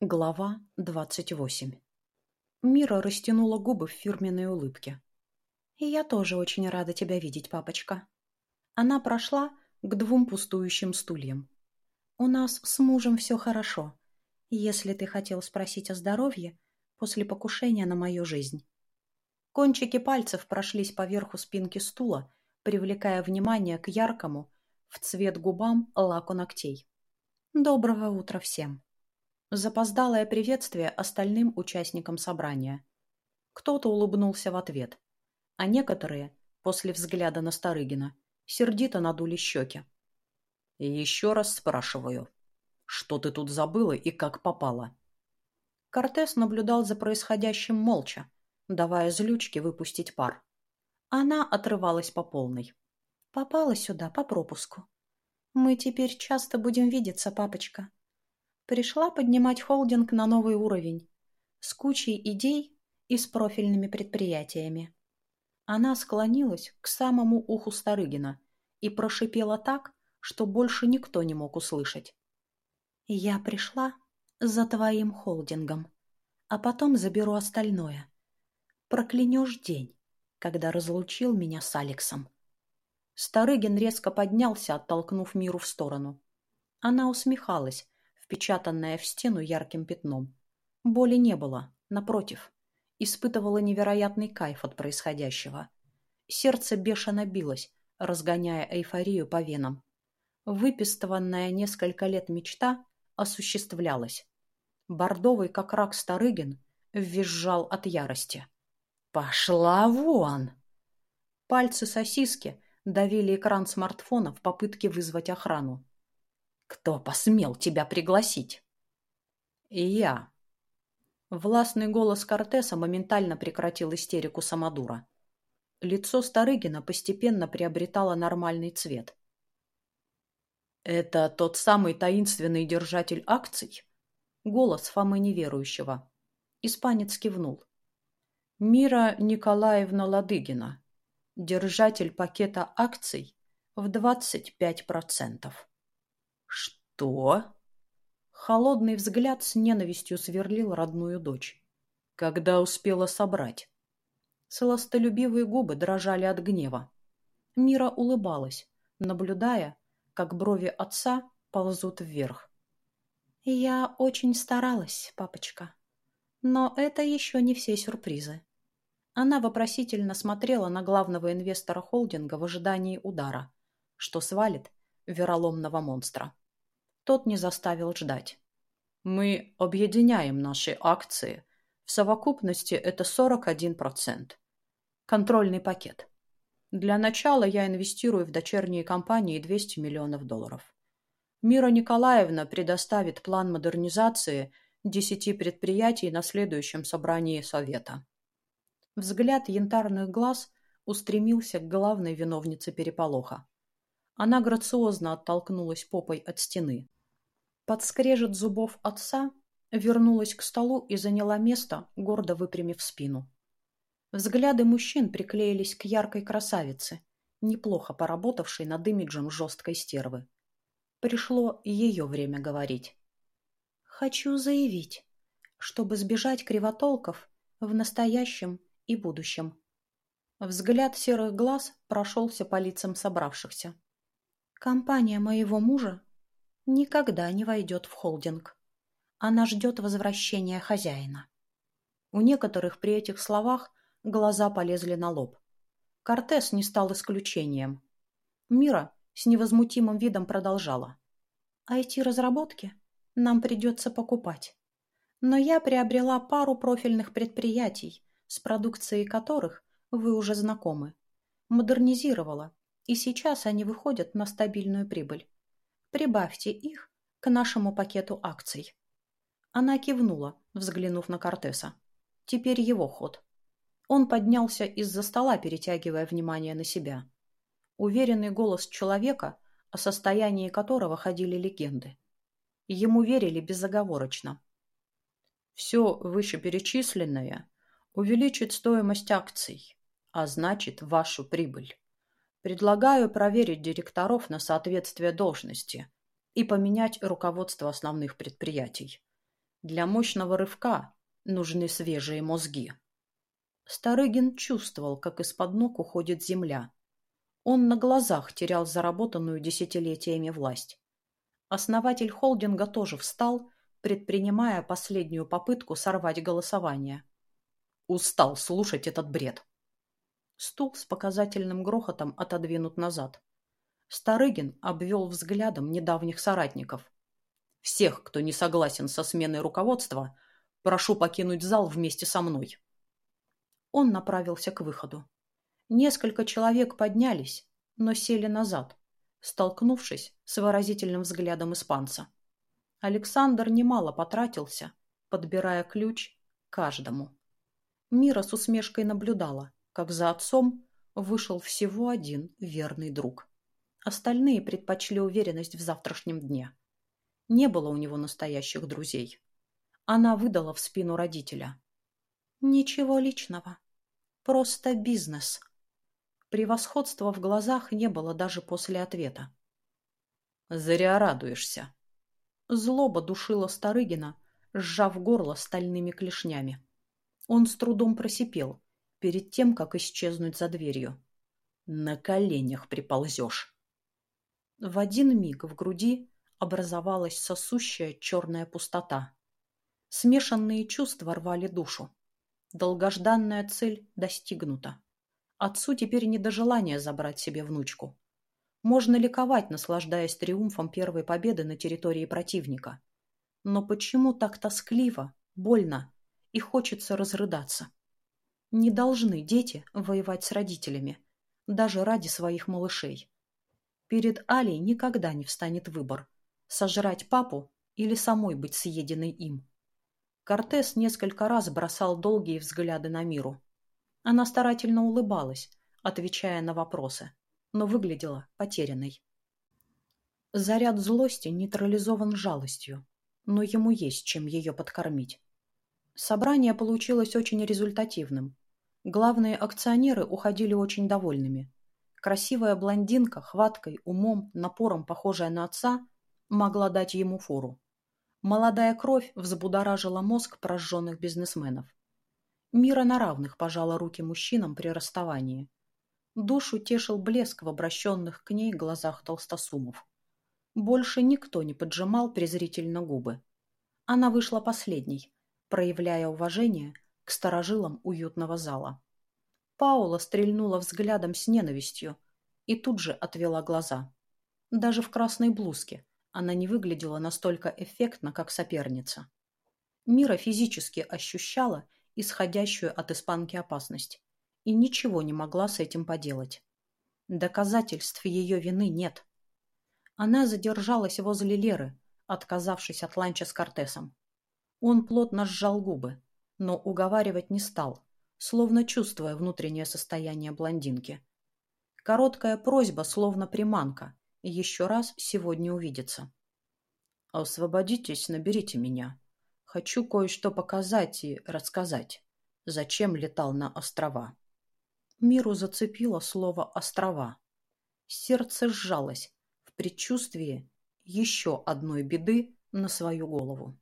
Глава двадцать восемь. Мира растянула губы в фирменной улыбке. «И я тоже очень рада тебя видеть, папочка». Она прошла к двум пустующим стульям. «У нас с мужем все хорошо, если ты хотел спросить о здоровье после покушения на мою жизнь». Кончики пальцев прошлись по верху спинки стула, привлекая внимание к яркому, в цвет губам, лаку ногтей. «Доброго утра всем!» Запоздалое приветствие остальным участникам собрания. Кто-то улыбнулся в ответ, а некоторые, после взгляда на Старыгина, сердито надули щеки. «И еще раз спрашиваю, что ты тут забыла и как попала?» Кортес наблюдал за происходящим молча, давая злючке выпустить пар. Она отрывалась по полной. «Попала сюда по пропуску. Мы теперь часто будем видеться, папочка. Пришла поднимать холдинг на новый уровень. С кучей идей и с профильными предприятиями. Она склонилась к самому уху Старыгина и прошипела так, что больше никто не мог услышать. «Я пришла за твоим холдингом, а потом заберу остальное. Проклянешь день, когда разлучил меня с Алексом». Старыгин резко поднялся, оттолкнув миру в сторону. Она усмехалась, впечатанная в стену ярким пятном. Боли не было, напротив. Испытывала невероятный кайф от происходящего. Сердце бешено билось, разгоняя эйфорию по венам. Выпистыванная несколько лет мечта осуществлялась. Бордовый, как рак Старыгин, визжал от ярости. «Пошла вон!» Пальцы сосиски давили экран смартфона в попытке вызвать охрану. «Кто посмел тебя пригласить?» «И я». Властный голос Кортеса моментально прекратил истерику Самодура. Лицо Старыгина постепенно приобретало нормальный цвет. «Это тот самый таинственный держатель акций?» Голос Фомы неверующего. Испанец кивнул. «Мира Николаевна Ладыгина, держатель пакета акций в двадцать пять процентов». «Что?» Холодный взгляд с ненавистью сверлил родную дочь. Когда успела собрать? Сластолюбивые губы дрожали от гнева. Мира улыбалась, наблюдая, как брови отца ползут вверх. «Я очень старалась, папочка. Но это еще не все сюрпризы». Она вопросительно смотрела на главного инвестора холдинга в ожидании удара, что свалит вероломного монстра. Тот не заставил ждать. Мы объединяем наши акции. В совокупности это 41%. Контрольный пакет. Для начала я инвестирую в дочерние компании 200 миллионов долларов. Мира Николаевна предоставит план модернизации 10 предприятий на следующем собрании Совета. Взгляд янтарных глаз устремился к главной виновнице переполоха. Она грациозно оттолкнулась попой от стены. Под скрежет зубов отца вернулась к столу и заняла место, гордо выпрямив спину. Взгляды мужчин приклеились к яркой красавице, неплохо поработавшей над имиджем жесткой стервы. Пришло ее время говорить. «Хочу заявить, чтобы сбежать кривотолков в настоящем и будущем». Взгляд серых глаз прошелся по лицам собравшихся. «Компания моего мужа никогда не войдет в холдинг. Она ждет возвращения хозяина. У некоторых при этих словах глаза полезли на лоб. Кортес не стал исключением. Мира с невозмутимым видом продолжала. IT-разработки нам придется покупать. Но я приобрела пару профильных предприятий, с продукцией которых вы уже знакомы. Модернизировала, и сейчас они выходят на стабильную прибыль. Прибавьте их к нашему пакету акций. Она кивнула, взглянув на Кортеса. Теперь его ход. Он поднялся из-за стола, перетягивая внимание на себя. Уверенный голос человека, о состоянии которого ходили легенды. Ему верили безоговорочно. Все вышеперечисленное увеличит стоимость акций, а значит вашу прибыль. Предлагаю проверить директоров на соответствие должности и поменять руководство основных предприятий. Для мощного рывка нужны свежие мозги. Старыгин чувствовал, как из-под ног уходит земля. Он на глазах терял заработанную десятилетиями власть. Основатель холдинга тоже встал, предпринимая последнюю попытку сорвать голосование. Устал слушать этот бред. Стул с показательным грохотом отодвинут назад. Старыгин обвел взглядом недавних соратников. Всех, кто не согласен со сменой руководства, прошу покинуть зал вместе со мной. Он направился к выходу. Несколько человек поднялись, но сели назад, столкнувшись с выразительным взглядом испанца. Александр немало потратился, подбирая ключ каждому. Мира с усмешкой наблюдала, как за отцом вышел всего один верный друг. Остальные предпочли уверенность в завтрашнем дне. Не было у него настоящих друзей. Она выдала в спину родителя. «Ничего личного. Просто бизнес». Превосходства в глазах не было даже после ответа. «Зря радуешься». Злоба душила Старыгина, сжав горло стальными клешнями. Он с трудом просипел, перед тем, как исчезнуть за дверью. «На коленях приползешь». В один миг в груди образовалась сосущая черная пустота. Смешанные чувства рвали душу. Долгожданная цель достигнута. Отцу теперь не до желания забрать себе внучку. Можно ликовать, наслаждаясь триумфом первой победы на территории противника. Но почему так тоскливо, больно и хочется разрыдаться? Не должны дети воевать с родителями, даже ради своих малышей. Перед Алей никогда не встанет выбор – сожрать папу или самой быть съеденной им. Кортес несколько раз бросал долгие взгляды на миру. Она старательно улыбалась, отвечая на вопросы, но выглядела потерянной. Заряд злости нейтрализован жалостью, но ему есть чем ее подкормить. Собрание получилось очень результативным. Главные акционеры уходили очень довольными. Красивая блондинка, хваткой, умом, напором, похожая на отца, могла дать ему фору. Молодая кровь взбудоражила мозг прожженных бизнесменов. Мира на равных пожала руки мужчинам при расставании. Душу тешил блеск в обращенных к ней глазах толстосумов. Больше никто не поджимал презрительно губы. Она вышла последней, проявляя уважение к сторожилам уютного зала. Паула стрельнула взглядом с ненавистью и тут же отвела глаза. Даже в красной блузке она не выглядела настолько эффектно, как соперница. Мира физически ощущала исходящую от испанки опасность и ничего не могла с этим поделать. Доказательств ее вины нет. Она задержалась возле Леры, отказавшись от ланча с Кортесом. Он плотно сжал губы, но уговаривать не стал, словно чувствуя внутреннее состояние блондинки. Короткая просьба, словно приманка, еще раз сегодня увидеться. «Освободитесь, наберите меня. Хочу кое-что показать и рассказать. Зачем летал на острова?» Миру зацепило слово «острова». Сердце сжалось в предчувствии еще одной беды на свою голову.